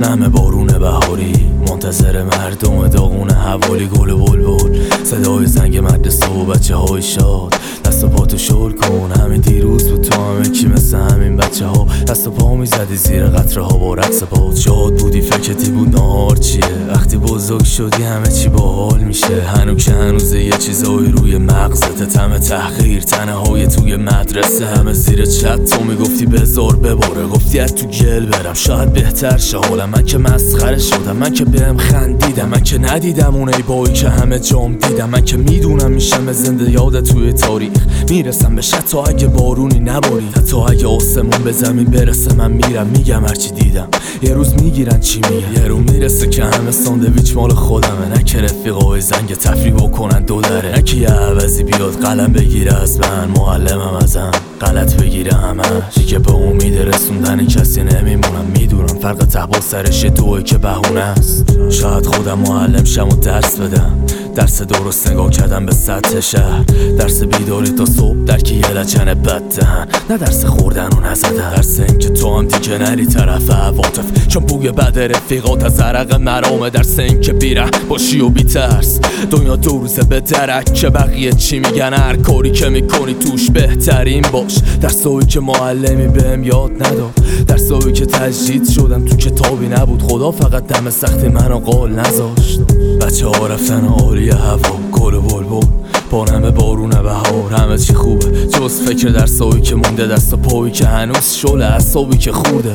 نم بارون بهاری منتظر مردم داغون حوالی گل بلبل. صدای زنگ مدرسه و بچه های شاد. دست و پاتو شل کن همین دیروز بود تو همه کی مثل همین بچه ها دست و پا می‌زدی زیر قطره ها با رقص پات شاد بودی فکرتی بود نهار چیه؟ وقتی بزرگ شدی همه چی باحال میشه. هنو که هنوزه یه چیزایی روی مغزت. تم تحقیر تنه های توی مدرسه. همه زیر چت تو می‌گفتی بزار بباره. گفتی از تو گل برم. شاید بهتر شه. حالم من که مسخره شدم. من که بهم خندیدم. من که ندیدم اونای بایی که همه جام دیدم. من که می‌دونم میشم زنده یاد توی تاریخ. می‌رسم به تا اگه بارونی نباری. حتی اگه آسمون به زمین برسه من میرم میگم هرچی دیدم. یه روز می‌گیرن چی میگه یه رو می‌رسه که همه ساندویچ مال خودمه. نه که رفیقای زنگ تفریح بکنن دو داره نه که یه عوضی بیاد قلم بگیره از من معلمم ازم. غلط بگیره همه. که به امید رسوندن کسی نمیمونم. می‌دونم فرق تحبا سرش دوه که بهونه است. شاید خودم معلم شم و درس بدم. درس درست نگاه کردم به سطح شهر. درس بیداری تا صبح در که یه لچن بد دهن نه درس خوردن و نزدن درس این که تو هم دیگه نری طرف عواطف. چون بوی بد رفیقات از عرق مرامه. درس این که بیره باشی و بیترس دنیا دو روزه به درک که بقیه چی میگن. هر کاری که می‌کنی توش بهترین باش. درسایی که معلمی بهم یاد نداد درسایی که تجدید شدم تو کتابی نبود. خدا فقط دم سخت منو قول نذاشت. بچه ها رفتن عالی هوا. گل و بلبل. با همه بارون بهار همه چی خوبه. جز فکر درسایی که مونده دست و پایی که هنوز شله اصابی که خورده.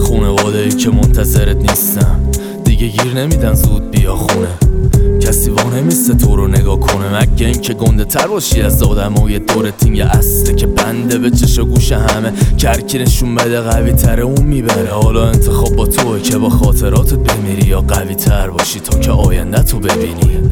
خونواده ای که منتظرت نیستن دیگه گیر نمیدن زود بیا خونه. کسی وا نمیسته تو رو نگاه کنه مگه این که گنده تر باشی از آدم و یه دور تینگ اصله که بنده به چش و گوش همه. کرکی نشون بده قوی تره اون می‌بره. حالا انتخاب با توه که با خاطراتت بمیری یا قوی تر باشی. تا که آینده تو ببینی.